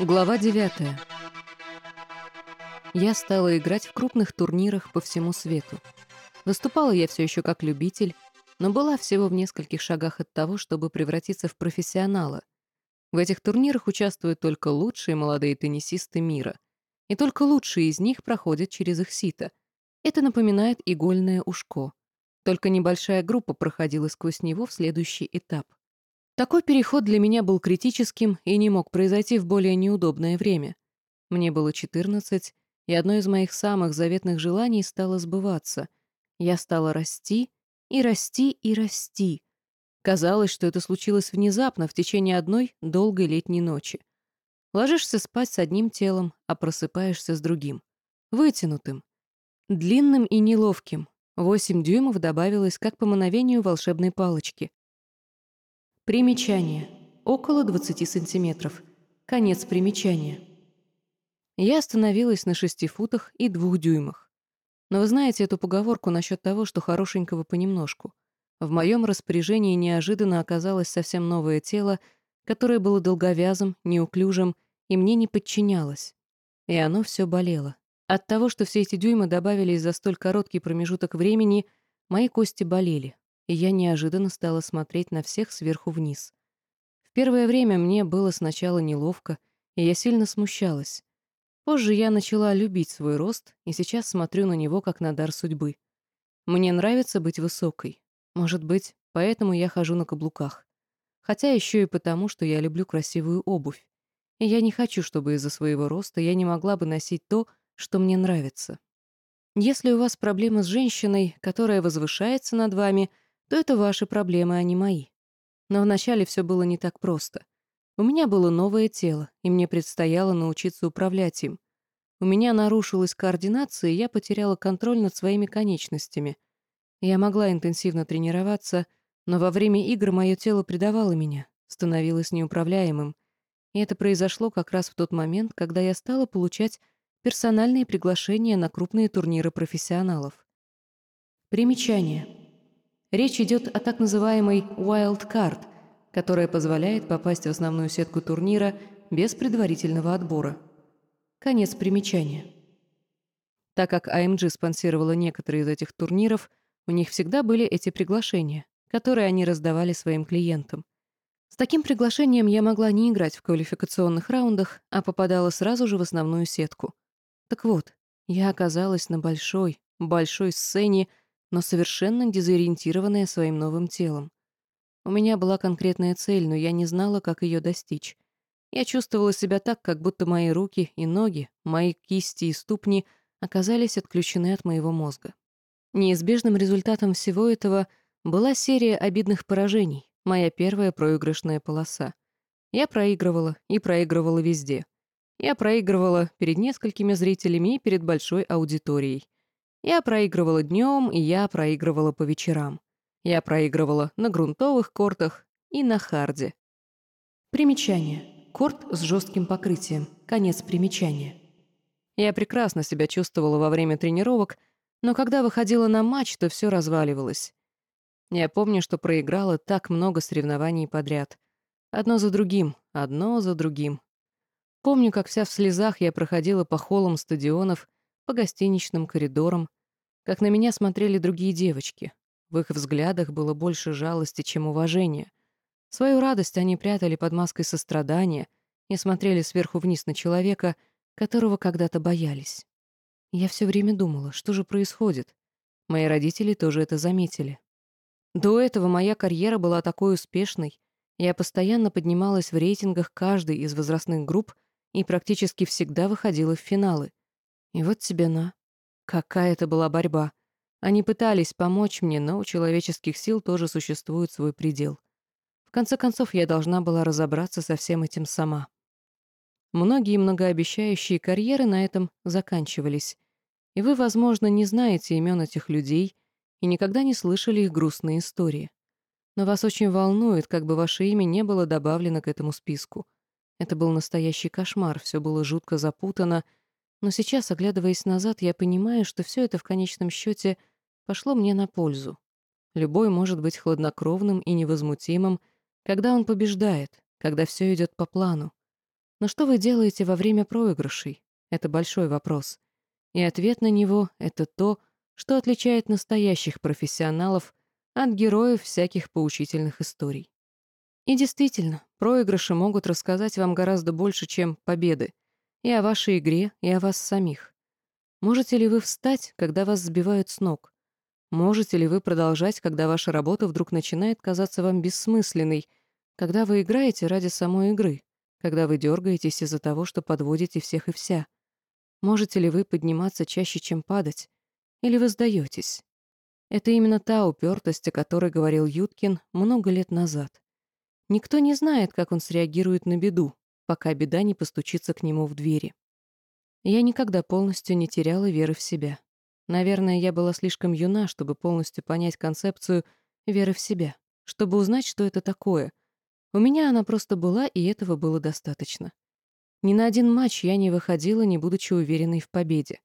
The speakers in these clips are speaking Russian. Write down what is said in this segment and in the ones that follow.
Глава 9. Я стала играть в крупных турнирах по всему свету. Выступала я все еще как любитель, но была всего в нескольких шагах от того, чтобы превратиться в профессионала. В этих турнирах участвуют только лучшие молодые теннисисты мира. И только лучшие из них проходят через их сито. Это напоминает игольное ушко. Только небольшая группа проходила сквозь него в следующий этап. Такой переход для меня был критическим и не мог произойти в более неудобное время. Мне было 14, и одно из моих самых заветных желаний стало сбываться. Я стала расти и расти и расти. Казалось, что это случилось внезапно, в течение одной долгой летней ночи. Ложишься спать с одним телом, а просыпаешься с другим. Вытянутым. Длинным и неловким. Восемь дюймов добавилось, как по мановению волшебной палочки. Примечание. Около 20 сантиметров. Конец примечания. Я остановилась на шести футах и двух дюймах. Но вы знаете эту поговорку насчет того, что хорошенького понемножку. В моем распоряжении неожиданно оказалось совсем новое тело, которое было долговязым, неуклюжим и мне не подчинялось. И оно все болело. От того, что все эти дюймы добавились за столь короткий промежуток времени, мои кости болели и я неожиданно стала смотреть на всех сверху вниз. В первое время мне было сначала неловко, и я сильно смущалась. Позже я начала любить свой рост, и сейчас смотрю на него как на дар судьбы. Мне нравится быть высокой. Может быть, поэтому я хожу на каблуках. Хотя еще и потому, что я люблю красивую обувь. И я не хочу, чтобы из-за своего роста я не могла бы носить то, что мне нравится. Если у вас проблемы с женщиной, которая возвышается над вами — то это ваши проблемы, а не мои. Но вначале все было не так просто. У меня было новое тело, и мне предстояло научиться управлять им. У меня нарушилась координация, и я потеряла контроль над своими конечностями. Я могла интенсивно тренироваться, но во время игр мое тело предавало меня, становилось неуправляемым. И это произошло как раз в тот момент, когда я стала получать персональные приглашения на крупные турниры профессионалов. Примечание. Речь идет о так называемой «wild card», которая позволяет попасть в основную сетку турнира без предварительного отбора. Конец примечания. Так как AMG спонсировала некоторые из этих турниров, у них всегда были эти приглашения, которые они раздавали своим клиентам. С таким приглашением я могла не играть в квалификационных раундах, а попадала сразу же в основную сетку. Так вот, я оказалась на большой, большой сцене, но совершенно дезориентированная своим новым телом. У меня была конкретная цель, но я не знала, как ее достичь. Я чувствовала себя так, как будто мои руки и ноги, мои кисти и ступни оказались отключены от моего мозга. Неизбежным результатом всего этого была серия обидных поражений, моя первая проигрышная полоса. Я проигрывала и проигрывала везде. Я проигрывала перед несколькими зрителями и перед большой аудиторией. Я проигрывала днем, и я проигрывала по вечерам. Я проигрывала на грунтовых кортах и на харде. Примечание. Корт с жестким покрытием. Конец примечания. Я прекрасно себя чувствовала во время тренировок, но когда выходила на матч, то все разваливалось. Я помню, что проиграла так много соревнований подряд. Одно за другим, одно за другим. Помню, как вся в слезах я проходила по холлам стадионов, по гостиничным коридорам, как на меня смотрели другие девочки. В их взглядах было больше жалости, чем уважения. Свою радость они прятали под маской сострадания и смотрели сверху вниз на человека, которого когда-то боялись. Я все время думала, что же происходит. Мои родители тоже это заметили. До этого моя карьера была такой успешной, я постоянно поднималась в рейтингах каждой из возрастных групп и практически всегда выходила в финалы. И вот тебе на. Какая это была борьба. Они пытались помочь мне, но у человеческих сил тоже существует свой предел. В конце концов, я должна была разобраться со всем этим сама. Многие многообещающие карьеры на этом заканчивались. И вы, возможно, не знаете имен этих людей и никогда не слышали их грустные истории. Но вас очень волнует, как бы ваше имя не было добавлено к этому списку. Это был настоящий кошмар, все было жутко запутано — но сейчас, оглядываясь назад, я понимаю, что все это в конечном счете пошло мне на пользу. Любой может быть хладнокровным и невозмутимым, когда он побеждает, когда все идет по плану. Но что вы делаете во время проигрышей? Это большой вопрос. И ответ на него — это то, что отличает настоящих профессионалов от героев всяких поучительных историй. И действительно, проигрыши могут рассказать вам гораздо больше, чем победы. И о вашей игре, и о вас самих. Можете ли вы встать, когда вас сбивают с ног? Можете ли вы продолжать, когда ваша работа вдруг начинает казаться вам бессмысленной, когда вы играете ради самой игры, когда вы дергаетесь из-за того, что подводите всех и вся? Можете ли вы подниматься чаще, чем падать? Или вы сдаетесь? Это именно та упертость, о которой говорил Юткин много лет назад. Никто не знает, как он среагирует на беду, пока беда не постучится к нему в двери. Я никогда полностью не теряла веры в себя. Наверное, я была слишком юна, чтобы полностью понять концепцию веры в себя, чтобы узнать, что это такое. У меня она просто была, и этого было достаточно. Ни на один матч я не выходила, не будучи уверенной в победе.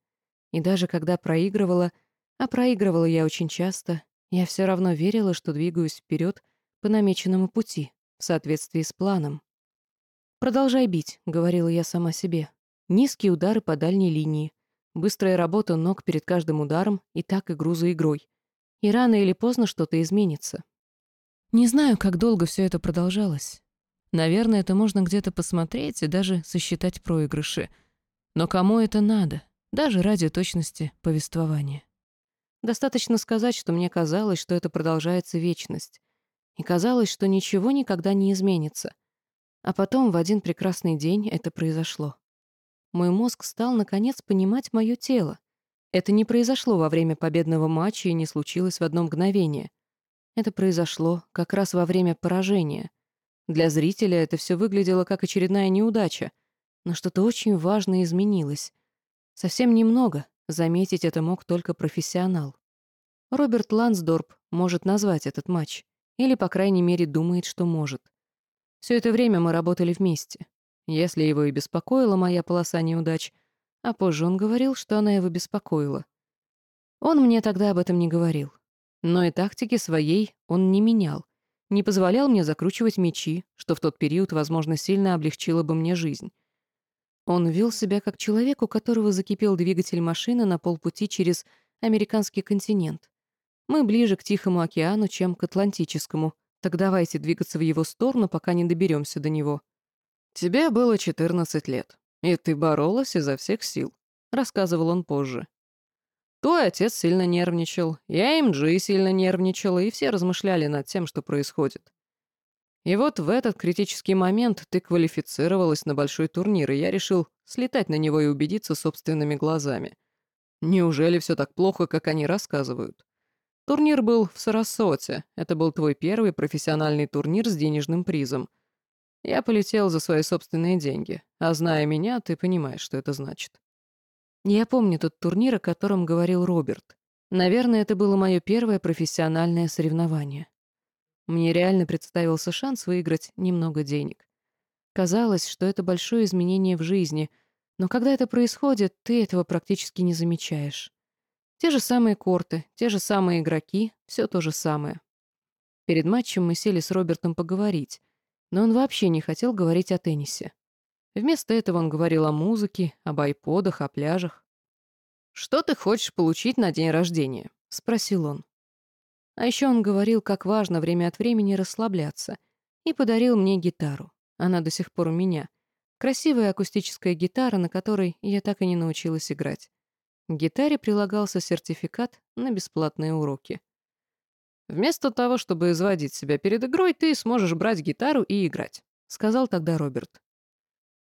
И даже когда проигрывала, а проигрывала я очень часто, я все равно верила, что двигаюсь вперед по намеченному пути, в соответствии с планом. «Продолжай бить», — говорила я сама себе. Низкие удары по дальней линии, Быстрая работа ног перед каждым ударом и так игру за игрой. И рано или поздно что-то изменится. Не знаю, как долго все это продолжалось. Наверное, это можно где-то посмотреть и даже сосчитать проигрыши. Но кому это надо, даже ради точности повествования? Достаточно сказать, что мне казалось, что это продолжается вечность. И казалось, что ничего никогда не изменится. А потом в один прекрасный день это произошло. Мой мозг стал, наконец, понимать мое тело. Это не произошло во время победного матча и не случилось в одно мгновение. Это произошло как раз во время поражения. Для зрителя это все выглядело как очередная неудача, но что-то очень важное изменилось. Совсем немного, заметить это мог только профессионал. Роберт Лансдорп может назвать этот матч, или, по крайней мере, думает, что может. Все это время мы работали вместе. Если его и беспокоила моя полоса неудач, а позже он говорил, что она его беспокоила. Он мне тогда об этом не говорил. Но и тактики своей он не менял, не позволял мне закручивать мечи, что в тот период, возможно, сильно облегчило бы мне жизнь. Он вел себя как человек, у которого закипел двигатель машины на полпути через американский континент. Мы ближе к Тихому океану, чем к Атлантическому, так давайте двигаться в его сторону, пока не доберемся до него. «Тебе было 14 лет, и ты боролась изо всех сил», — рассказывал он позже. Твой отец сильно нервничал, я МГ сильно нервничала, и все размышляли над тем, что происходит. И вот в этот критический момент ты квалифицировалась на большой турнир, и я решил слетать на него и убедиться собственными глазами. Неужели все так плохо, как они рассказывают? Турнир был в Сарасоте. Это был твой первый профессиональный турнир с денежным призом. Я полетел за свои собственные деньги, а зная меня, ты понимаешь, что это значит. Я помню тот турнир, о котором говорил Роберт. Наверное, это было мое первое профессиональное соревнование. Мне реально представился шанс выиграть немного денег. Казалось, что это большое изменение в жизни, но когда это происходит, ты этого практически не замечаешь. Те же самые корты, те же самые игроки, все то же самое. Перед матчем мы сели с Робертом поговорить, но он вообще не хотел говорить о теннисе. Вместо этого он говорил о музыке, об айподах, о пляжах. «Что ты хочешь получить на день рождения?» — спросил он. А еще он говорил, как важно время от времени расслабляться, и подарил мне гитару. Она до сих пор у меня. Красивая акустическая гитара, на которой я так и не научилась играть. К гитаре прилагался сертификат на бесплатные уроки. Вместо того, чтобы изводить себя перед игрой, ты сможешь брать гитару и играть», — сказал тогда Роберт.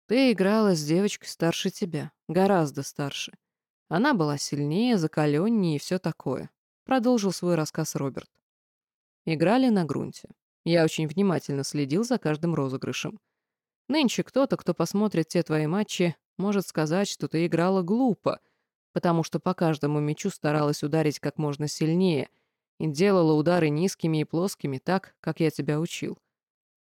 «Ты играла с девочкой старше тебя, гораздо старше. Она была сильнее, закаленнее и все такое», — продолжил свой рассказ Роберт. Играли на грунте. Я очень внимательно следил за каждым розыгрышем. Нынче кто-то, кто посмотрит те твои матчи, может сказать, что ты играла глупо, потому что по каждому мячу старалась ударить как можно сильнее — и делала удары низкими и плоскими так, как я тебя учил.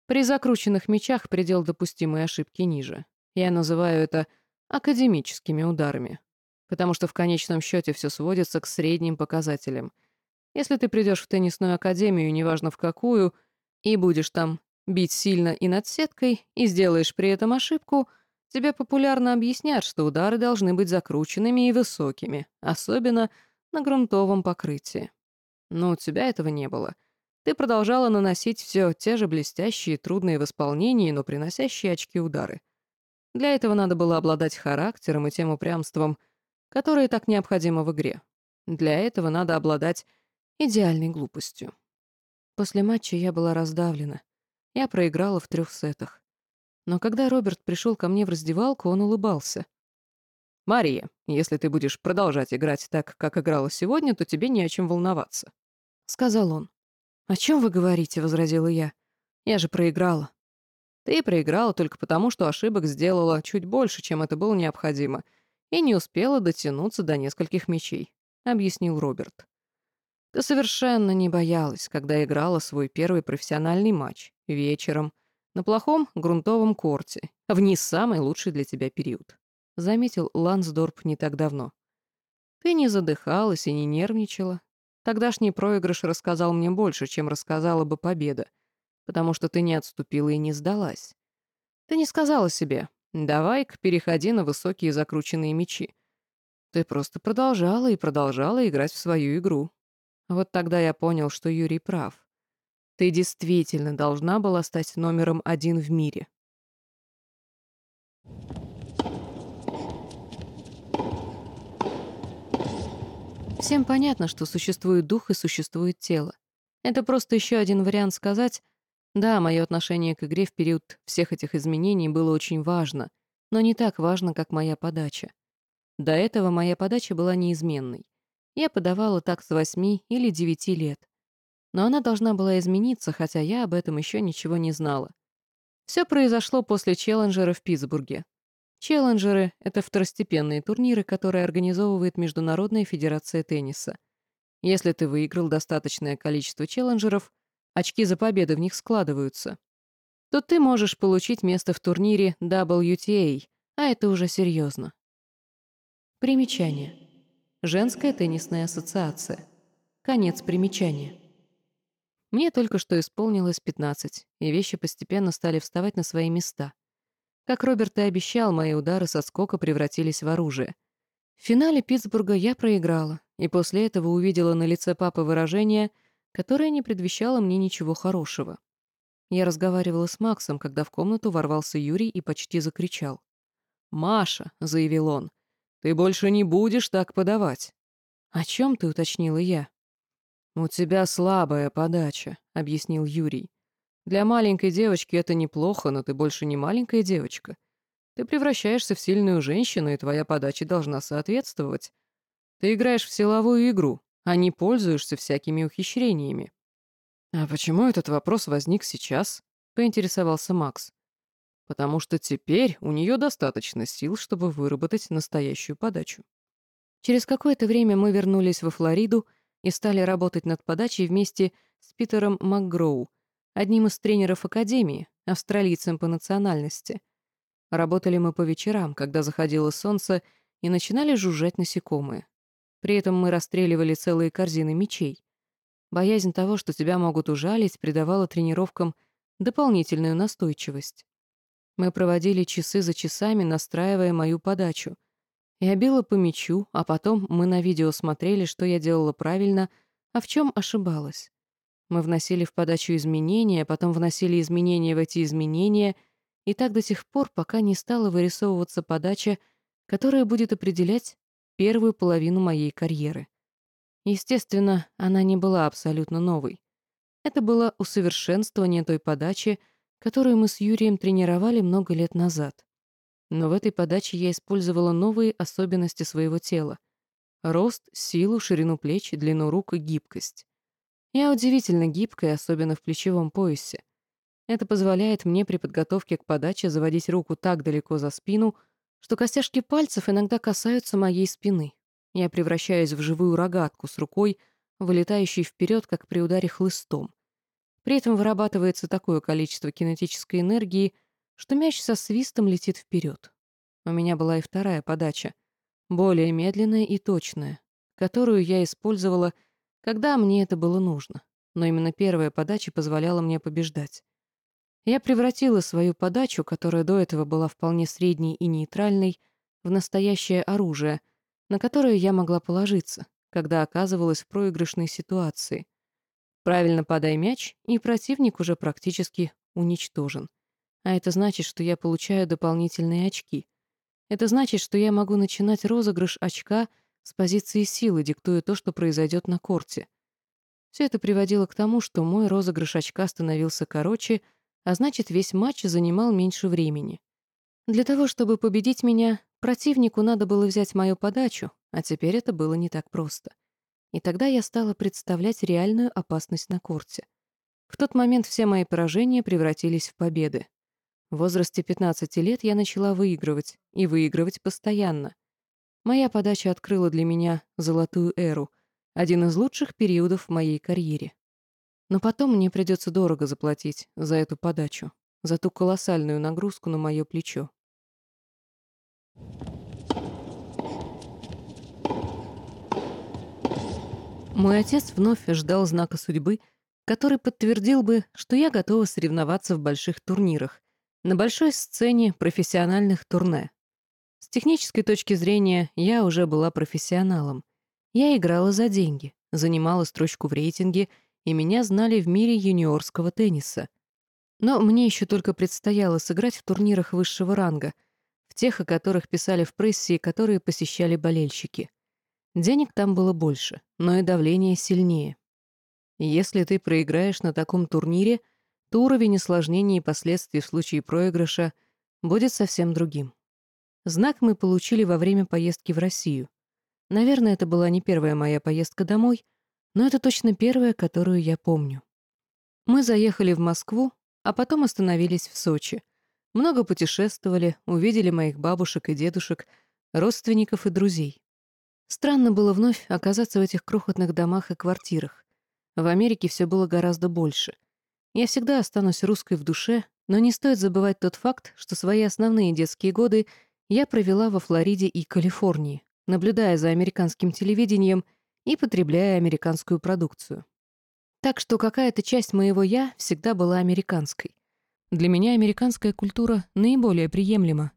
При закрученных мечах предел допустимой ошибки ниже. Я называю это академическими ударами, потому что в конечном счете все сводится к средним показателям. Если ты придешь в теннисную академию, неважно в какую, и будешь там бить сильно и над сеткой, и сделаешь при этом ошибку, Тебе популярно объяснят, что удары должны быть закрученными и высокими, особенно на грунтовом покрытии. Но у тебя этого не было. Ты продолжала наносить все те же блестящие, трудные в исполнении, но приносящие очки удары. Для этого надо было обладать характером и тем упрямством, которое так необходимо в игре. Для этого надо обладать идеальной глупостью. После матча я была раздавлена. Я проиграла в трех сетах. Но когда Роберт пришел ко мне в раздевалку, он улыбался. «Мария, если ты будешь продолжать играть так, как играла сегодня, то тебе не о чем волноваться», — сказал он. «О чем вы говорите?» — возразила я. «Я же проиграла». «Ты проиграла только потому, что ошибок сделала чуть больше, чем это было необходимо, и не успела дотянуться до нескольких мячей», — объяснил Роберт. «Ты совершенно не боялась, когда играла свой первый профессиональный матч, вечером, на плохом грунтовом корте, в не самый лучший для тебя период», — заметил Лансдорп не так давно. «Ты не задыхалась и не нервничала. Тогдашний проигрыш рассказал мне больше, чем рассказала бы победа, потому что ты не отступила и не сдалась. Ты не сказала себе «давай-ка переходи на высокие закрученные мечи». Ты просто продолжала и продолжала играть в свою игру. Вот тогда я понял, что Юрий прав. Ты действительно должна была стать номером один в мире. Всем понятно, что существует дух и существует тело. Это просто еще один вариант сказать, да, мое отношение к игре в период всех этих изменений было очень важно, но не так важно, как моя подача. До этого моя подача была неизменной. Я подавала так с восьми или девяти лет но она должна была измениться, хотя я об этом еще ничего не знала. Все произошло после челленджера в Питтсбурге. Челленджеры — это второстепенные турниры, которые организовывает Международная федерация тенниса. Если ты выиграл достаточное количество челленджеров, очки за победы в них складываются, то ты можешь получить место в турнире WTA, а это уже серьезно. Примечание. Женская теннисная ассоциация. Конец примечания. Мне только что исполнилось 15, и вещи постепенно стали вставать на свои места. Как Роберт и обещал, мои удары со скока превратились в оружие. В финале Питтсбурга я проиграла, и после этого увидела на лице папы выражение, которое не предвещало мне ничего хорошего. Я разговаривала с Максом, когда в комнату ворвался Юрий и почти закричал. «Маша», — заявил он, — «ты больше не будешь так подавать». «О чем ты?» — уточнила я. «У тебя слабая подача», — объяснил Юрий. «Для маленькой девочки это неплохо, но ты больше не маленькая девочка. Ты превращаешься в сильную женщину, и твоя подача должна соответствовать. Ты играешь в силовую игру, а не пользуешься всякими ухищрениями». «А почему этот вопрос возник сейчас?» — поинтересовался Макс. «Потому что теперь у нее достаточно сил, чтобы выработать настоящую подачу». Через какое-то время мы вернулись во Флориду, — и стали работать над подачей вместе с Питером МакГроу, одним из тренеров Академии, австралийцем по национальности. Работали мы по вечерам, когда заходило солнце, и начинали жужжать насекомые. При этом мы расстреливали целые корзины мечей. Боязнь того, что тебя могут ужалить, придавала тренировкам дополнительную настойчивость. Мы проводили часы за часами, настраивая мою подачу, я била по мячу, а потом мы на видео смотрели, что я делала правильно, а в чем ошибалась. Мы вносили в подачу изменения, потом вносили изменения в эти изменения, и так до тех пор, пока не стала вырисовываться подача, которая будет определять первую половину моей карьеры. Естественно, она не была абсолютно новой. Это было усовершенствование той подачи, которую мы с Юрием тренировали много лет назад. Но в этой подаче я использовала новые особенности своего тела. Рост, силу, ширину плеч, длину рук и гибкость. Я удивительно гибкая, особенно в плечевом поясе. Это позволяет мне при подготовке к подаче заводить руку так далеко за спину, что костяшки пальцев иногда касаются моей спины. Я превращаюсь в живую рогатку с рукой, вылетающей вперед, как при ударе хлыстом. При этом вырабатывается такое количество кинетической энергии, что мяч со свистом летит вперед. У меня была и вторая подача, более медленная и точная, которую я использовала, когда мне это было нужно. Но именно первая подача позволяла мне побеждать. Я превратила свою подачу, которая до этого была вполне средней и нейтральной, в настоящее оружие, на которое я могла положиться, когда оказывалась в проигрышной ситуации. Правильно подай мяч, и противник уже практически уничтожен. А это значит, что я получаю дополнительные очки. Это значит, что я могу начинать розыгрыш очка с позиции силы, диктуя то, что произойдет на корте. Все это приводило к тому, что мой розыгрыш очка становился короче, а значит, весь матч занимал меньше времени. Для того, чтобы победить меня, противнику надо было взять мою подачу, а теперь это было не так просто. И тогда я стала представлять реальную опасность на корте. В тот момент все мои поражения превратились в победы. В возрасте 15 лет я начала выигрывать, и выигрывать постоянно. Моя подача открыла для меня золотую эру, один из лучших периодов в моей карьере. Но потом мне придется дорого заплатить за эту подачу, за ту колоссальную нагрузку на мое плечо. Мой отец вновь ждал знака судьбы, который подтвердил бы, что я готова соревноваться в больших турнирах, на большой сцене профессиональных турне. С технической точки зрения я уже была профессионалом. Я играла за деньги, занимала строчку в рейтинге, и меня знали в мире юниорского тенниса. Но мне еще только предстояло сыграть в турнирах высшего ранга, в тех, о которых писали в прессе и которые посещали болельщики. Денег там было больше, но и давление сильнее. Если ты проиграешь на таком турнире — то уровень осложнений и последствий в случае проигрыша будет совсем другим. Знак мы получили во время поездки в Россию. Наверное, это была не первая моя поездка домой, но это точно первая, которую я помню. Мы заехали в Москву, а потом остановились в Сочи. Много путешествовали, увидели моих бабушек и дедушек, родственников и друзей. Странно было вновь оказаться в этих крохотных домах и квартирах. В Америке все было гораздо больше. Я всегда останусь русской в душе, но не стоит забывать тот факт, что свои основные детские годы я провела во Флориде и Калифорнии, наблюдая за американским телевидением и потребляя американскую продукцию. Так что какая-то часть моего «я» всегда была американской. Для меня американская культура наиболее приемлема.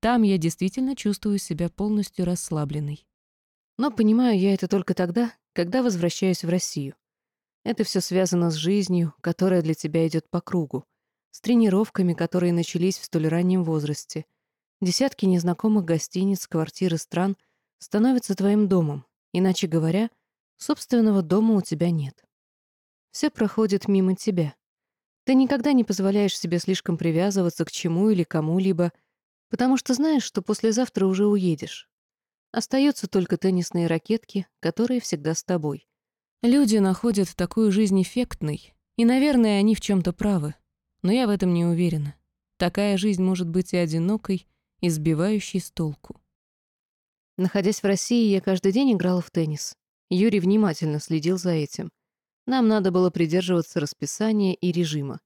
Там я действительно чувствую себя полностью расслабленной. Но понимаю я это только тогда, когда возвращаюсь в Россию. Это все связано с жизнью, которая для тебя идет по кругу, с тренировками, которые начались в столь раннем возрасте. Десятки незнакомых гостиниц, квартир и стран становятся твоим домом, иначе говоря, собственного дома у тебя нет. Все проходит мимо тебя. Ты никогда не позволяешь себе слишком привязываться к чему или кому-либо, потому что знаешь, что послезавтра уже уедешь. Остаются только теннисные ракетки, которые всегда с тобой. Люди находят такую жизнь эффектной, и, наверное, они в чем-то правы. Но я в этом не уверена. Такая жизнь может быть и одинокой, и сбивающей с толку. Находясь в России, я каждый день играла в теннис. Юрий внимательно следил за этим. Нам надо было придерживаться расписания и режима.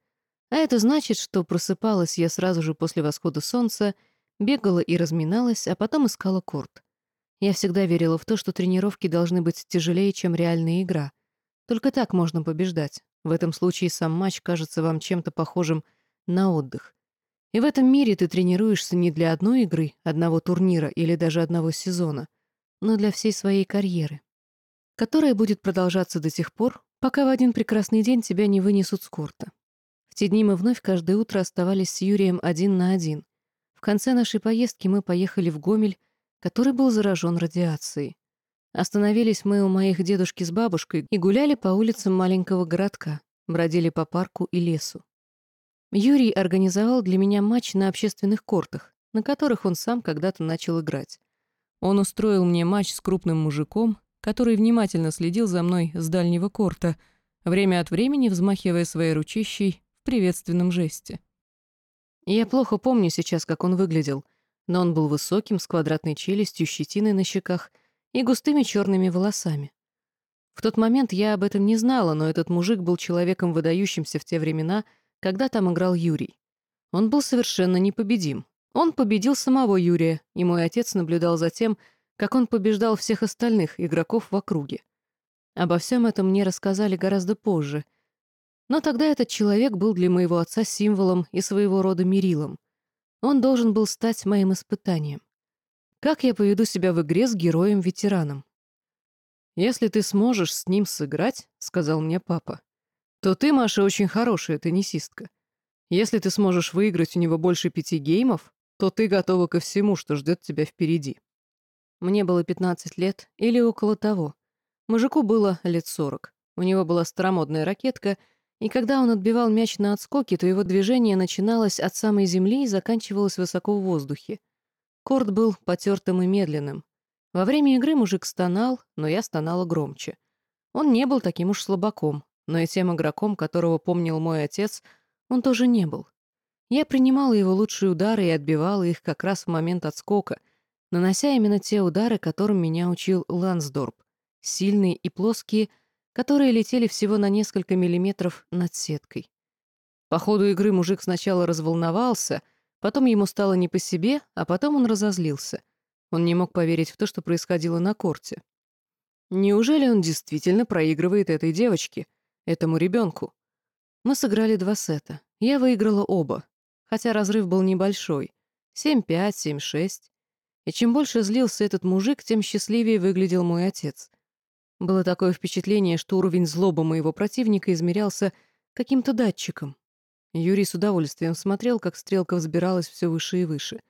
А это значит, что просыпалась я сразу же после восхода солнца, бегала и разминалась, а потом искала корт. Я всегда верила в то, что тренировки должны быть тяжелее, чем реальная игра. Только так можно побеждать. В этом случае сам матч кажется вам чем-то похожим на отдых. И в этом мире ты тренируешься не для одной игры, одного турнира или даже одного сезона, но для всей своей карьеры, которая будет продолжаться до тех пор, пока в один прекрасный день тебя не вынесут с корта. В те дни мы вновь каждое утро оставались с Юрием один на один. В конце нашей поездки мы поехали в Гомель, который был заражен радиацией. Остановились мы у моих дедушки с бабушкой и гуляли по улицам маленького городка, бродили по парку и лесу. Юрий организовал для меня матч на общественных кортах, на которых он сам когда-то начал играть. Он устроил мне матч с крупным мужиком, который внимательно следил за мной с дальнего корта, время от времени взмахивая своей ручищей в приветственном жесте. Я плохо помню сейчас, как он выглядел — но он был высоким, с квадратной челюстью, щетиной на щеках и густыми черными волосами. В тот момент я об этом не знала, но этот мужик был человеком, выдающимся в те времена, когда там играл Юрий. Он был совершенно непобедим. Он победил самого Юрия, и мой отец наблюдал за тем, как он побеждал всех остальных игроков в округе. Обо всем этом мне рассказали гораздо позже. Но тогда этот человек был для моего отца символом и своего рода мерилом. Он должен был стать моим испытанием. Как я поведу себя в игре с героем-ветераном? «Если ты сможешь с ним сыграть», — сказал мне папа, то ты, Маша, очень хорошая теннисистка. Если ты сможешь выиграть у него больше пяти геймов, то ты готова ко всему, что ждет тебя впереди. Мне было 15 лет или около того. Мужику было лет 40. У него была старомодная ракетка, и когда он отбивал мяч на отскоке, то его движение начиналось от самой земли и заканчивалось высоко в воздухе. Корт был потертым и медленным. Во время игры мужик стонал, но я стонала громче. Он не был таким уж слабаком, но и тем игроком, которого помнил мой отец, он тоже не был. Я принимала его лучшие удары и отбивала их как раз в момент отскока, нанося именно те удары, которым меня учил Лансдорп, сильные и плоские, которые летели всего на несколько миллиметров над сеткой. По ходу игры мужик сначала разволновался, потом ему стало не по себе, а потом он разозлился. Он не мог поверить в то, что происходило на корте. Неужели он действительно проигрывает этой девочке? этому ребенку. Мы сыграли два сета. Я выиграла оба, хотя разрыв был небольшой. 7-5, 7-6. И чем больше злился этот мужик, тем счастливее выглядел мой отец. Было такое впечатление, что уровень злобы моего противника измерялся каким-то датчиком. Юрий с удовольствием смотрел, как стрелка взбиралась все выше и выше.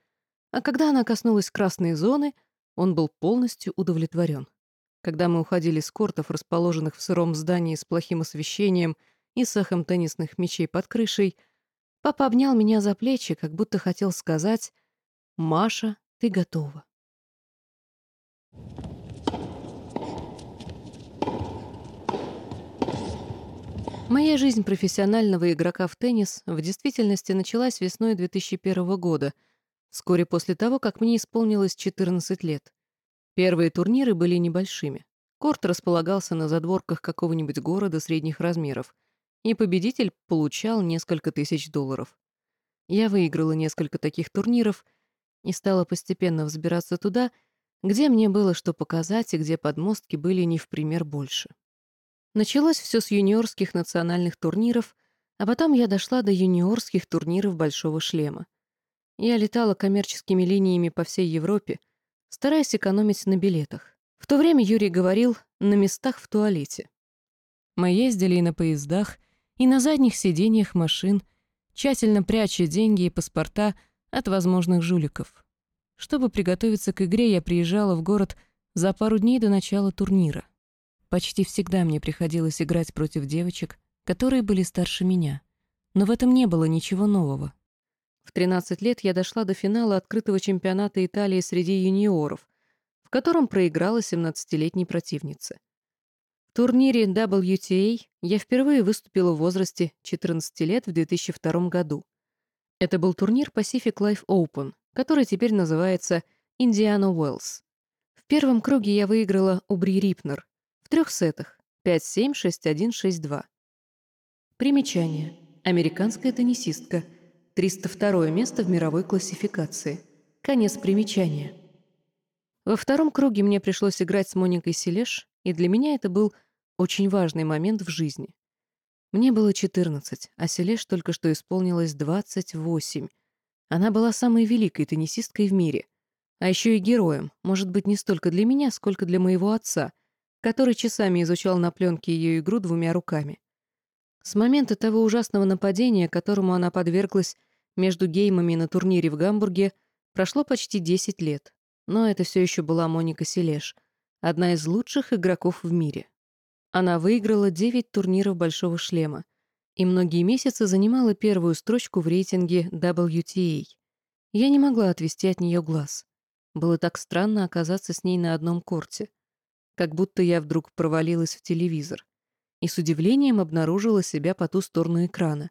А когда она коснулась красной зоны, он был полностью удовлетворен. Когда мы уходили с кортов, расположенных в сыром здании с плохим освещением и с эхом теннисных мячей под крышей, папа обнял меня за плечи, как будто хотел сказать «Маша, ты готова». Моя жизнь профессионального игрока в теннис в действительности началась весной 2001 года, вскоре после того, как мне исполнилось 14 лет. Первые турниры были небольшими. Корт располагался на задворках какого-нибудь города средних размеров, и победитель получал несколько тысяч долларов. Я выиграла несколько таких турниров и стала постепенно взбираться туда, где мне было что показать и где подмостки были не в пример больше. Началось все с юниорских национальных турниров, а потом я дошла до юниорских турниров «Большого шлема». Я летала коммерческими линиями по всей Европе, стараясь экономить на билетах. В то время Юрий говорил «на местах в туалете». Мы ездили и на поездах, и на задних сиденьях машин, тщательно пряча деньги и паспорта от возможных жуликов. Чтобы приготовиться к игре, я приезжала в город за пару дней до начала турнира. Почти всегда мне приходилось играть против девочек, которые были старше меня. Но в этом не было ничего нового. В 13 лет я дошла до финала открытого чемпионата Италии среди юниоров, в котором проиграла 17-летней противнице. В турнире WTA я впервые выступила в возрасте 14 лет в 2002 году. Это был турнир Pacific Life Open, который теперь называется Indiana Wells. В первом круге я выиграла у Бри Рипнер в трех сетах 5-7, 6-1, 6-2. Примечание. Американская теннисистка – 302 место в мировой классификации. Конец примечания. Во втором круге мне пришлось играть с Моникой Селеш, и для меня это был очень важный момент в жизни. Мне было 14, а Селеш только что исполнилось 28. Она была самой великой теннисисткой в мире. А еще и героем, может быть, не столько для меня, сколько для моего отца, который часами изучал на пленке ее игру двумя руками. С момента того ужасного нападения, которому она подверглась между геймами на турнире в Гамбурге, прошло почти 10 лет. Но это все еще была Моника Селеш, одна из лучших игроков в мире. Она выиграла 9 турниров «Большого шлема» и многие месяцы занимала первую строчку в рейтинге WTA. Я не могла отвести от нее глаз. Было так странно оказаться с ней на одном корте. Как будто я вдруг провалилась в телевизор и с удивлением обнаружила себя по ту сторону экрана.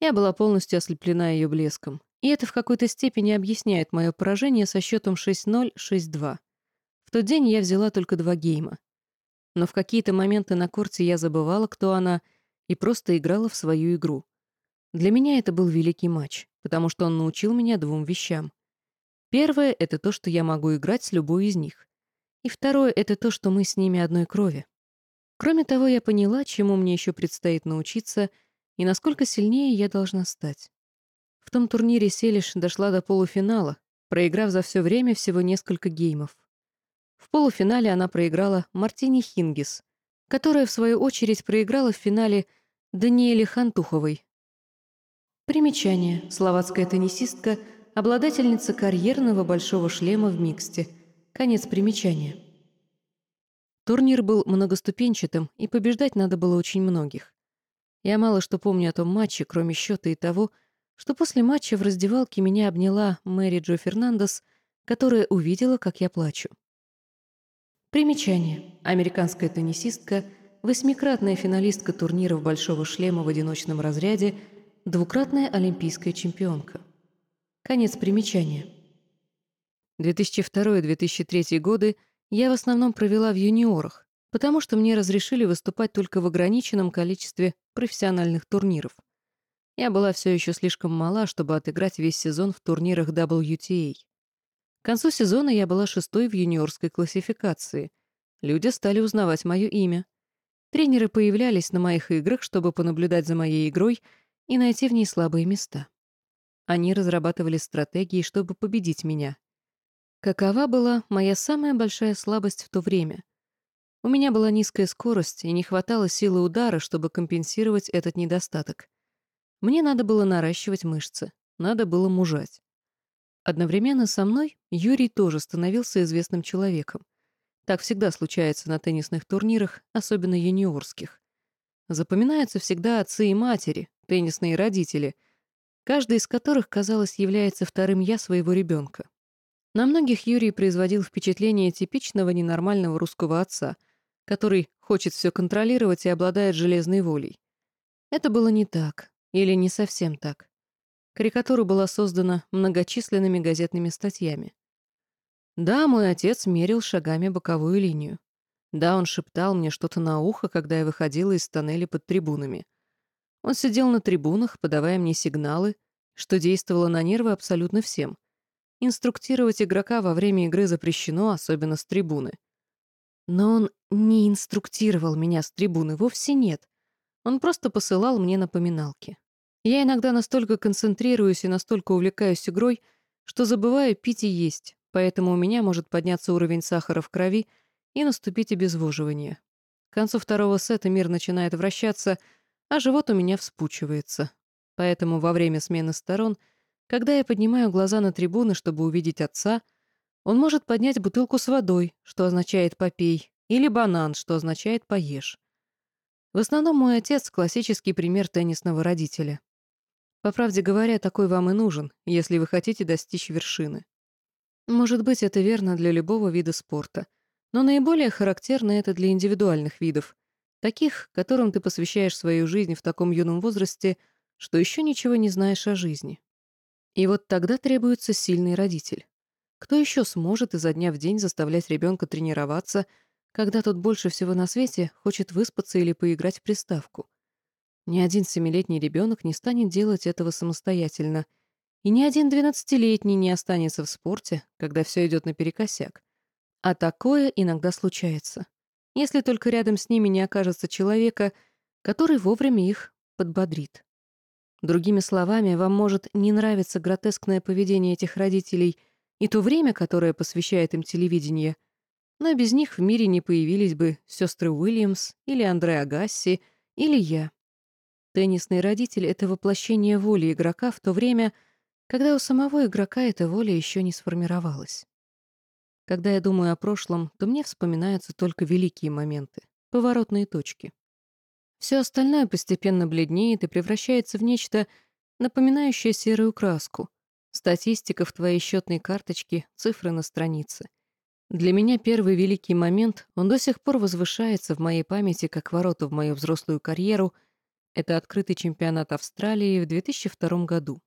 Я была полностью ослеплена ее блеском, и это в какой-то степени объясняет мое поражение со счетом 6-0, 6-2. В тот день я взяла только два гейма. Но в какие-то моменты на корте я забывала, кто она, и просто играла в свою игру. Для меня это был великий матч, потому что он научил меня двум вещам. Первое — это то, что я могу играть с любой из них. И второе — это то, что мы с ними одной крови. Кроме того, я поняла, чему мне еще предстоит научиться и насколько сильнее я должна стать. В том турнире Селиш дошла до полуфинала, проиграв за все время всего несколько геймов. В полуфинале она проиграла Мартине Хингис, которая, в свою очередь, проиграла в финале Даниэле Хантуховой. Примечание. Словацкая теннисистка, обладательница карьерного большого шлема в миксте. Конец примечания. Турнир был многоступенчатым, и побеждать надо было очень многих. Я мало что помню о том матче, кроме счета и того, что после матча в раздевалке меня обняла Мэри Джо Фернандес, которая увидела, как я плачу. Примечание. Американская теннисистка, восьмикратная финалистка турниров «Большого шлема» в одиночном разряде, двукратная олимпийская чемпионка. Конец примечания. 2002-2003 годы я в основном провела в юниорах, потому что мне разрешили выступать только в ограниченном количестве профессиональных турниров. Я была все еще слишком мала, чтобы отыграть весь сезон в турнирах WTA. К концу сезона я была шестой в юниорской классификации. Люди стали узнавать мое имя. Тренеры появлялись на моих играх, чтобы понаблюдать за моей игрой и найти в ней слабые места. Они разрабатывали стратегии, чтобы победить меня. Какова была моя самая большая слабость в то время? У меня была низкая скорость и не хватало силы удара, чтобы компенсировать этот недостаток. Мне надо было наращивать мышцы, надо было мужать. Одновременно со мной Юрий тоже становился известным человеком. Так всегда случается на теннисных турнирах, особенно юниорских. Запоминаются всегда отцы и матери, теннисные родители, каждый из которых, казалось, является вторым «я» своего ребенка. На многих Юрий производил впечатление типичного ненормального русского отца, который хочет все контролировать и обладает железной волей. Это было не так, или не совсем так. Карикатура была создана многочисленными газетными статьями. Да, мой отец мерил шагами боковую линию. Да, он шептал мне что-то на ухо, когда я выходила из тоннеля под трибунами. Он сидел на трибунах, подавая мне сигналы, что действовало на нервы абсолютно всем. Инструктировать игрока во время игры запрещено, особенно с трибуны. Но он не инструктировал меня с трибуны, вовсе нет. Он просто посылал мне напоминалки. Я иногда настолько концентрируюсь и настолько увлекаюсь игрой, что забываю пить и есть, поэтому у меня может подняться уровень сахара в крови и наступить обезвоживание. К концу второго сета мир начинает вращаться, а живот у меня вспучивается. Поэтому во время смены сторон, когда я поднимаю глаза на трибуны, чтобы увидеть отца, он может поднять бутылку с водой, что означает «попей», или банан, что означает «поешь». В основном мой отец — классический пример теннисного родителя. По правде говоря, такой вам и нужен, если вы хотите достичь вершины. Может быть, это верно для любого вида спорта, но наиболее характерно это для индивидуальных видов, таких, которым ты посвящаешь свою жизнь в таком юном возрасте, что еще ничего не знаешь о жизни. И вот тогда требуется сильный родитель. Кто еще сможет изо дня в день заставлять ребенка тренироваться, когда тот больше всего на свете хочет выспаться или поиграть в приставку? Ни один семилетний ребенок не станет делать этого самостоятельно, и ни один двенадцатилетний не останется в спорте, когда все идет наперекосяк. А такое иногда случается, если только рядом с ними не окажется человека, который вовремя их подбодрит. Другими словами, вам может не нравиться гротескное поведение этих родителей и то время, которое посвящает им телевидение, но без них в мире не появились бы сестры Уильямс или Андре Агасси или я. Теннисный родитель — это воплощение воли игрока в то время, когда у самого игрока эта воля еще не сформировалась. Когда я думаю о прошлом, то мне вспоминаются только великие моменты, поворотные точки. Все остальное постепенно бледнеет и превращается в нечто, напоминающее серую краску. Статистика в твоей счетной карточке, цифры на странице. Для меня первый великий момент, он до сих пор возвышается в моей памяти как ворота в мою взрослую карьеру — это открытый чемпионат Австралии в 2002 году.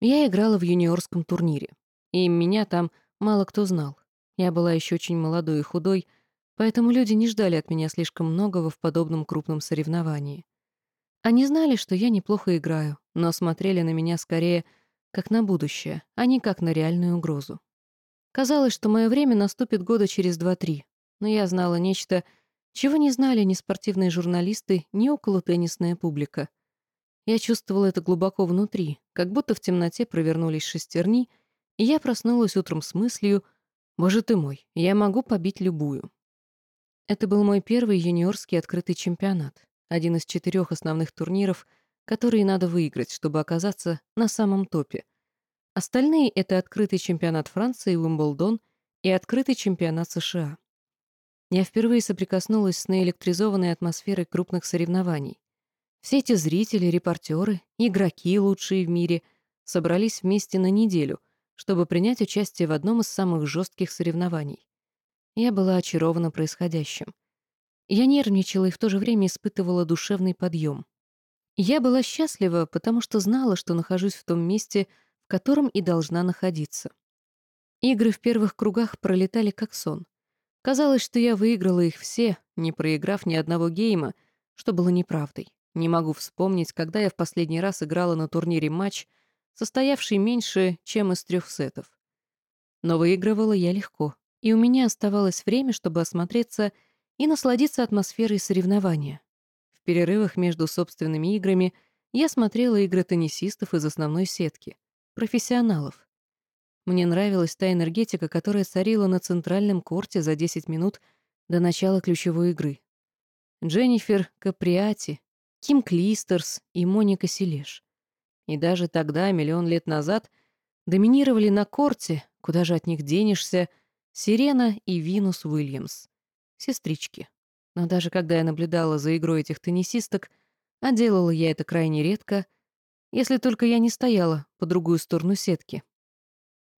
Я играла в юниорском турнире, и меня там мало кто знал. Я была еще очень молодой и худой, поэтому люди не ждали от меня слишком многого в подобном крупном соревновании. Они знали, что я неплохо играю, но смотрели на меня скорее как на будущее, а не как на реальную угрозу. Казалось, что мое время наступит года через два-три, но я знала нечто, чего не знали ни спортивные журналисты, ни околотеннисная публика. Я чувствовала это глубоко внутри, как будто в темноте провернулись шестерни, и я проснулась утром с мыслью «Боже ты мой, я могу побить любую». Это был мой первый юниорский открытый чемпионат, один из четырех основных турниров, которые надо выиграть, чтобы оказаться на самом топе. Остальные — это открытый чемпионат Франции, Уимблдон и открытый чемпионат США. Я впервые соприкоснулась с наэлектризованной атмосферой крупных соревнований. Все эти зрители, репортеры, игроки, лучшие в мире, собрались вместе на неделю, чтобы принять участие в одном из самых жестких соревнований. Я была очарована происходящим. Я нервничала и в то же время испытывала душевный подъем. Я была счастлива, потому что знала, что нахожусь в том месте, в котором и должна находиться. Игры в первых кругах пролетали как сон. Казалось, что я выиграла их все, не проиграв ни одного гейма, что было неправдой. Не могу вспомнить, когда я в последний раз играла на турнире матч, состоявший меньше, чем из трех сетов. Но выигрывала я легко, и у меня оставалось время, чтобы осмотреться и насладиться атмосферой соревнования. В перерывах между собственными играми я смотрела игры теннисистов из основной сетки, профессионалов. Мне нравилась та энергетика, которая царила на центральном корте за 10 минут до начала ключевой игры. Дженнифер Каприати, Ким Клистерс и Моника Селеш. И даже тогда, миллион лет назад, доминировали на корте, куда же от них денешься, Сирена и Винус Уильямс. Сестрички. Но даже когда я наблюдала за игрой этих теннисисток, а делала я это крайне редко, если только я не стояла по другую сторону сетки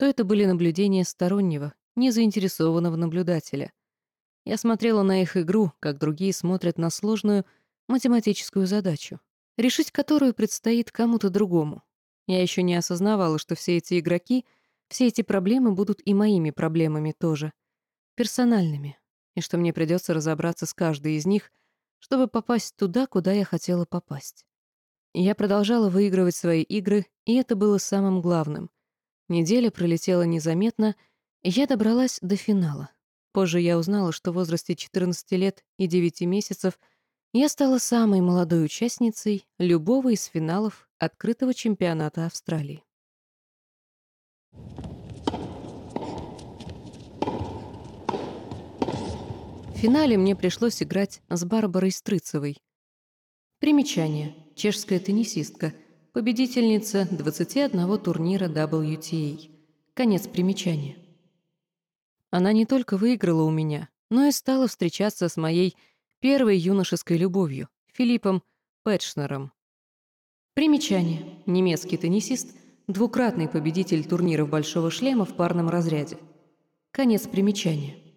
то это были наблюдения стороннего, незаинтересованного наблюдателя. Я смотрела на их игру, как другие смотрят на сложную математическую задачу, решить которую предстоит кому-то другому. Я еще не осознавала, что все эти игроки, все эти проблемы будут и моими проблемами тоже, персональными, и что мне придется разобраться с каждой из них, чтобы попасть туда, куда я хотела попасть. Я продолжала выигрывать свои игры, и это было самым главным — Неделя пролетела незаметно, и я добралась до финала. Позже я узнала, что в возрасте 14 лет и 9 месяцев я стала самой молодой участницей любого из финалов открытого чемпионата Австралии. Финале мне пришлось играть с Барбарой Стрыцевой. Примечание. Чешская теннисистка — победительница 21 турнира WTA. Конец примечания. Она не только выиграла у меня, но и стала встречаться с моей первой юношеской любовью, Филиппом Пэтшнером. Примечание. Немецкий теннисист, двукратный победитель турниров «Большого шлема» в парном разряде. Конец примечания.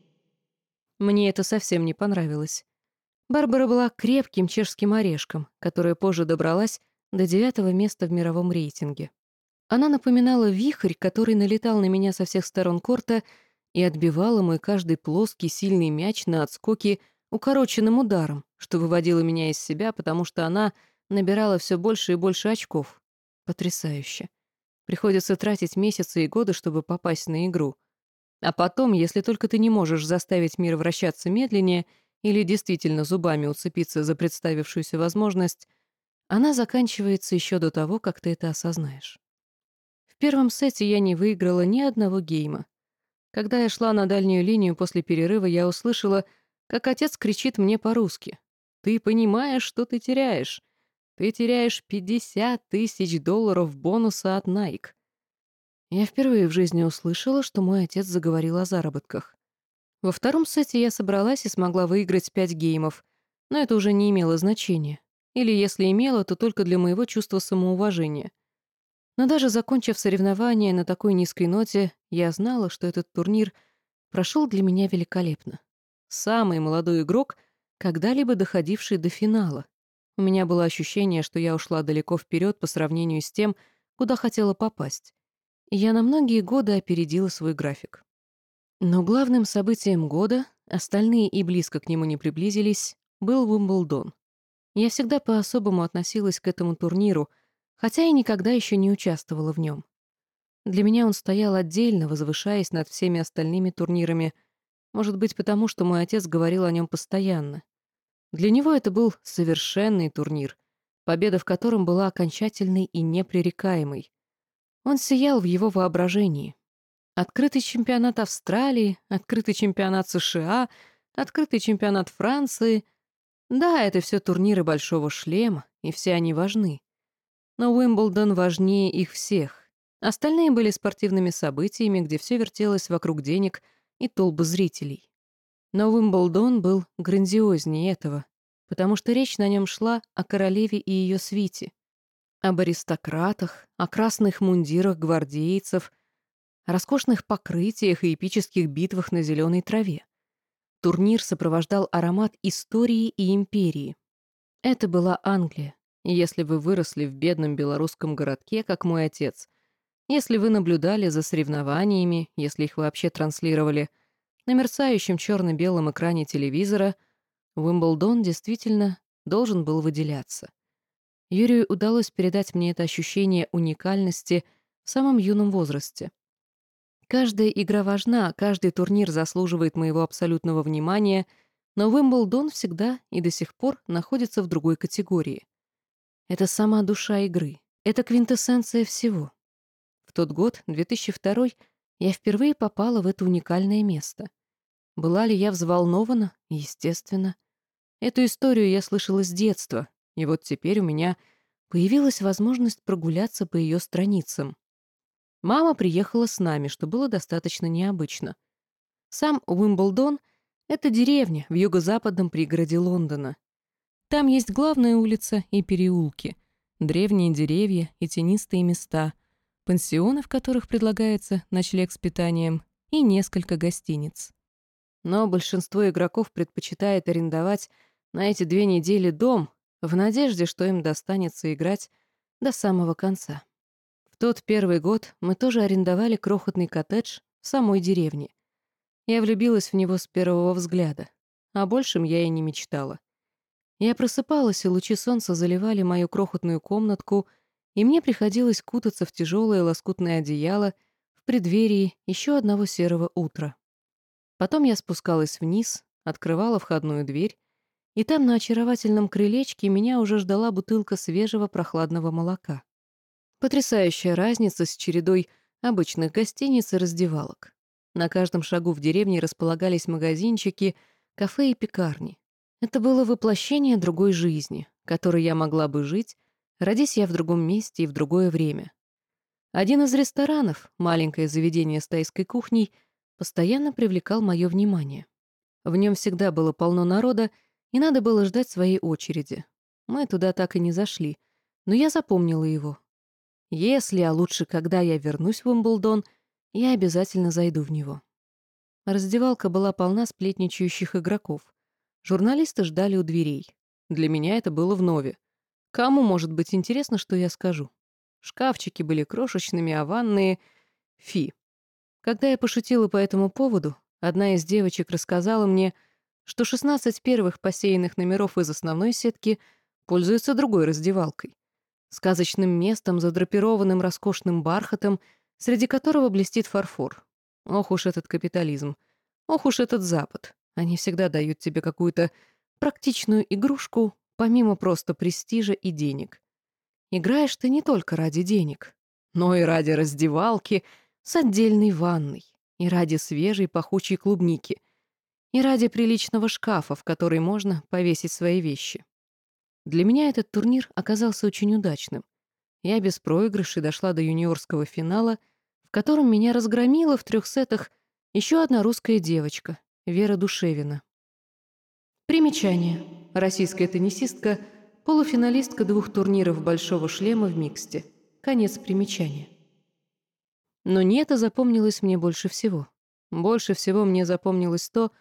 Мне это совсем не понравилось. Барбара была крепким чешским орешком, которая позже добралась до девятого места в мировом рейтинге. Она напоминала вихрь, который налетал на меня со всех сторон корта и отбивала мой каждый плоский, сильный мяч на отскоке укороченным ударом, что выводило меня из себя, потому что она набирала все больше и больше очков. Потрясающе. Приходится тратить месяцы и годы, чтобы попасть на игру. А потом, если только ты не можешь заставить мир вращаться медленнее или действительно зубами уцепиться за представившуюся возможность, она заканчивается еще до того, как ты это осознаешь. В первом сете я не выиграла ни одного гейма. Когда я шла на дальнюю линию после перерыва, я услышала, как отец кричит мне по-русски. «Ты понимаешь, что ты теряешь? Ты теряешь 50 тысяч долларов бонуса от Nike». Я впервые в жизни услышала, что мой отец заговорил о заработках. Во втором сете я собралась и смогла выиграть пять геймов, но это уже не имело значения. Или, если имела, то только для моего чувства самоуважения. Но даже закончив соревнование на такой низкой ноте, я знала, что этот турнир прошел для меня великолепно. Самый молодой игрок, когда-либо доходивший до финала. У меня было ощущение, что я ушла далеко вперед по сравнению с тем, куда хотела попасть. Я на многие годы опередила свой график. Но главным событием года, остальные и близко к нему не приблизились, был Уимблдон. Я всегда по-особому относилась к этому турниру, хотя и никогда еще не участвовала в нем. Для меня он стоял отдельно, возвышаясь над всеми остальными турнирами, Может быть, потому что мой отец говорил о нем постоянно. Для него это был совершенный турнир, победа в котором была окончательной и непререкаемой. Он сиял в его воображении. Открытый чемпионат Австралии, открытый чемпионат США, открытый чемпионат Франции. Да, это все турниры большого шлема, и все они важны. Но Уимблдон важнее их всех. Остальные были спортивными событиями, где все вертелось вокруг денег и толбы зрителей. Но Уимблдон был грандиознее этого, потому что речь на нем шла о королеве и ее свите, об аристократах, о красных мундирах гвардейцев, роскошных покрытиях и эпических битвах на зеленой траве. Турнир сопровождал аромат истории и империи. Это была Англия. Если вы выросли в бедном белорусском городке, как мой отец, если вы наблюдали за соревнованиями, если их вообще транслировали, на мерцающем черно-белом экране телевизора, Уимблдон действительно должен был выделяться. Юрию удалось передать мне это ощущение уникальности в самом юном возрасте. Каждая игра важна, каждый турнир заслуживает моего абсолютного внимания, но Уимблдон всегда и до сих пор находится в другой категории. Это сама душа игры, это квинтэссенция всего. В тот год, 2002 я впервые попала в это уникальное место. Была ли я взволнована? Естественно. Эту историю я слышала с детства, и вот теперь у меня появилась возможность прогуляться по ее страницам. Мама приехала с нами, что было достаточно необычно. Сам Уимблдон — это деревня в юго-западном пригороде Лондона. Там есть главная улица и переулки, древние деревья и тенистые места — пансионы, в которых предлагается ночлег с питанием, и несколько гостиниц. Но большинство игроков предпочитает арендовать на эти две недели дом в надежде, что им достанется играть до самого конца. В тот первый год мы тоже арендовали крохотный коттедж в самой деревне. Я влюбилась в него с первого взгляда. О большем я и не мечтала. Я просыпалась, и лучи солнца заливали мою крохотную комнатку — и мне приходилось кутаться в тяжелое лоскутное одеяло в преддверии еще одного серого утра. Потом я спускалась вниз, открывала входную дверь, и там на очаровательном крылечке меня уже ждала бутылка свежего прохладного молока. Потрясающая разница с чередой обычных гостиниц и раздевалок. На каждом шагу в деревне располагались магазинчики, кафе и пекарни. Это было воплощение другой жизни, которой я могла бы жить, Родись я в другом месте и в другое время. Один из ресторанов, маленькое заведение с тайской кухней, постоянно привлекал мое внимание. В нем всегда было полно народа, и надо было ждать своей очереди. Мы туда так и не зашли, но я запомнила его. Если, а лучше, когда я вернусь в Уимблдон, я обязательно зайду в него. Раздевалка была полна сплетничающих игроков. Журналисты ждали у дверей. Для меня это было вновь. Кому может быть интересно, что я скажу? Шкафчики были крошечными, а ванные — фи. Когда я пошутила по этому поводу, одна из девочек рассказала мне, что 16 первых посеянных номеров из основной сетки пользуются другой раздевалкой. Сказочным местом, задрапированным роскошным бархатом, среди которого блестит фарфор. Ох уж этот капитализм. Ох уж этот Запад. Они всегда дают тебе какую-то практичную игрушку, помимо просто престижа и денег. Играешь ты не только ради денег, но и ради раздевалки с отдельной ванной, и ради свежей пахучей клубники, и ради приличного шкафа, в который можно повесить свои вещи. Для меня этот турнир оказался очень удачным. Я без проигрышей дошла до юниорского финала, в котором меня разгромила в трех сетах еще одна русская девочка, Вера Душевина. Примечание. Российская теннисистка, полуфиналистка двух турниров «Большого шлема» в миксте. Конец примечания. Но не это запомнилось мне больше всего. Больше всего мне запомнилось то, что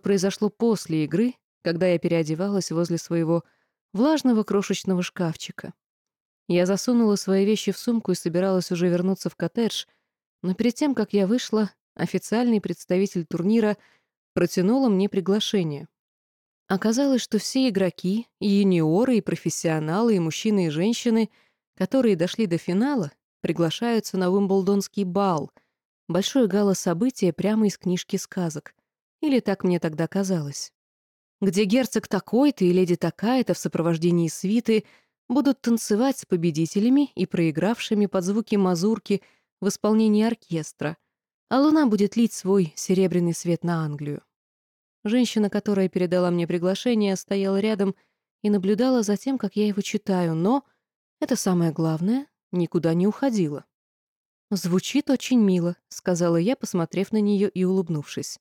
произошло после игры, когда я переодевалась возле своего влажного крошечного шкафчика. Я засунула свои вещи в сумку и собиралась уже вернуться в коттедж, но перед тем, как я вышла, официальный представитель турнира протянула мне приглашение. Оказалось, что все игроки, и юниоры, и профессионалы, и мужчины, и женщины, которые дошли до финала, приглашаются на Уимблдонский бал, большое гало-событие прямо из книжки сказок. Или так мне тогда казалось. Где герцог такой-то и леди такая-то в сопровождении свиты будут танцевать с победителями и проигравшими под звуки мазурки в исполнении оркестра, а луна будет лить свой серебряный свет на Англию. Женщина, которая передала мне приглашение, стояла рядом и наблюдала за тем, как я его читаю, но, это самое главное, никуда не уходила. «Звучит очень мило», — сказала я, посмотрев на нее и улыбнувшись.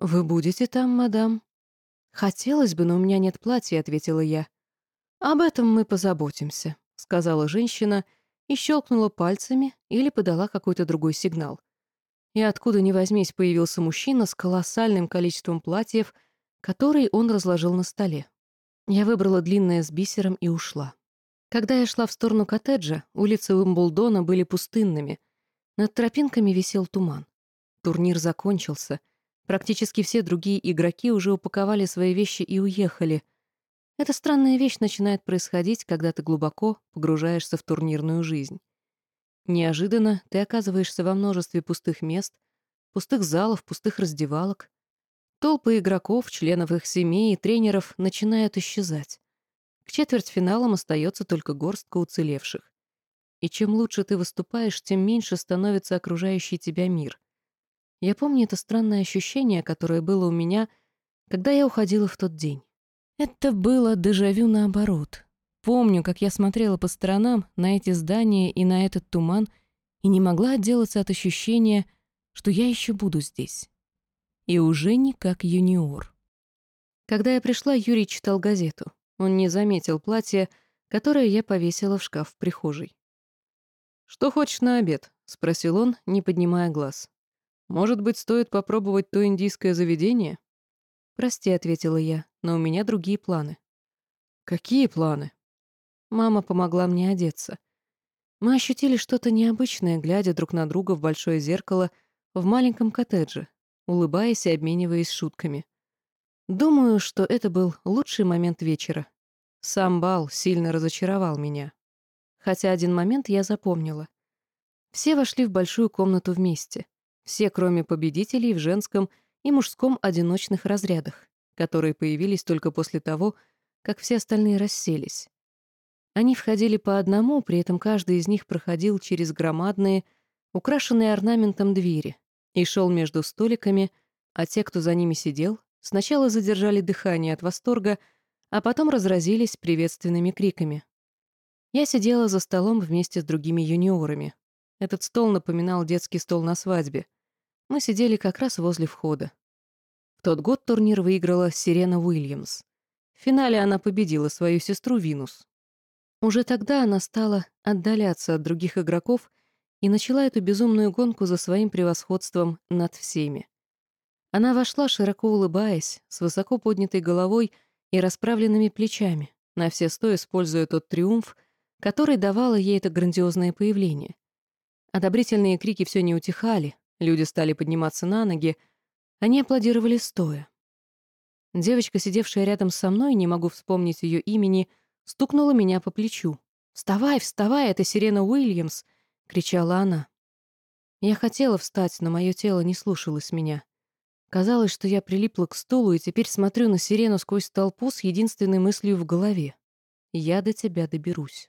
«Вы будете там, мадам?» «Хотелось бы, но у меня нет платья», — ответила я. «Об этом мы позаботимся», — сказала женщина и щелкнула пальцами или подала какой-то другой сигнал. И откуда ни возьмись появился мужчина с колоссальным количеством платьев, которые он разложил на столе. Я выбрала длинное с бисером и ушла. Когда я шла в сторону коттеджа, улицы Уимблдона были пустынными. Над тропинками висел туман. Турнир закончился. Практически все другие игроки уже упаковали свои вещи и уехали. Эта странная вещь начинает происходить, когда ты глубоко погружаешься в турнирную жизнь. Неожиданно ты оказываешься во множестве пустых мест, пустых залов, пустых раздевалок. Толпы игроков, членов их семей и тренеров начинают исчезать. К четвертьфиналам остается только горстка уцелевших. И чем лучше ты выступаешь, тем меньше становится окружающий тебя мир. Я помню это странное ощущение, которое было у меня, когда я уходила в тот день. Это было дежавю наоборот. Помню, как я смотрела по сторонам на эти здания и на этот туман и не могла отделаться от ощущения, что я еще буду здесь. И уже не как юниор. Когда я пришла, Юрий читал газету. Он не заметил платье, которое я повесила в шкаф в прихожей. «Что хочешь на обед?» — спросил он, не поднимая глаз. «Может быть, стоит попробовать то индийское заведение?» «Прости», — ответила я, — «но у меня другие планы». «Какие планы?» Мама помогла мне одеться. Мы ощутили что-то необычное, глядя друг на друга в большое зеркало в маленьком коттедже, улыбаясь и обмениваясь шутками. Думаю, что это был лучший момент вечера. Сам бал сильно разочаровал меня. Хотя один момент я запомнила. Все вошли в большую комнату вместе. Все, кроме победителей в женском и мужском одиночных разрядах, которые появились только после того, как все остальные расселись. Они входили по одному, при этом каждый из них проходил через громадные, украшенные орнаментом двери, и шел между столиками, а те, кто за ними сидел, Сначала задержали дыхание от восторга, а потом разразились приветственными криками. Я сидела за столом вместе с другими юниорами. Этот стол напоминал детский стол на свадьбе. Мы сидели как раз возле входа. В тот год турнир выиграла Сирена Уильямс. В финале она победила свою сестру Винус. Уже тогда она стала отдаляться от других игроков и начала эту безумную гонку за своим превосходством над всеми. Она вошла, широко улыбаясь, с высоко поднятой головой и расправленными плечами, на все сто используя тот триумф, который давало ей это грандиозное появление. Одобрительные крики все не утихали, люди стали подниматься на ноги, они аплодировали стоя. Девочка, сидевшая рядом со мной, не могу вспомнить ее имени, стукнула меня по плечу. «Вставай, вставай, это Сирена Уильямс!» — кричала она. Я хотела встать, но мое тело не слушалось меня. Казалось, что я прилипла к стулу и теперь смотрю на сирену сквозь толпу с единственной мыслью в голове. «Я до тебя доберусь».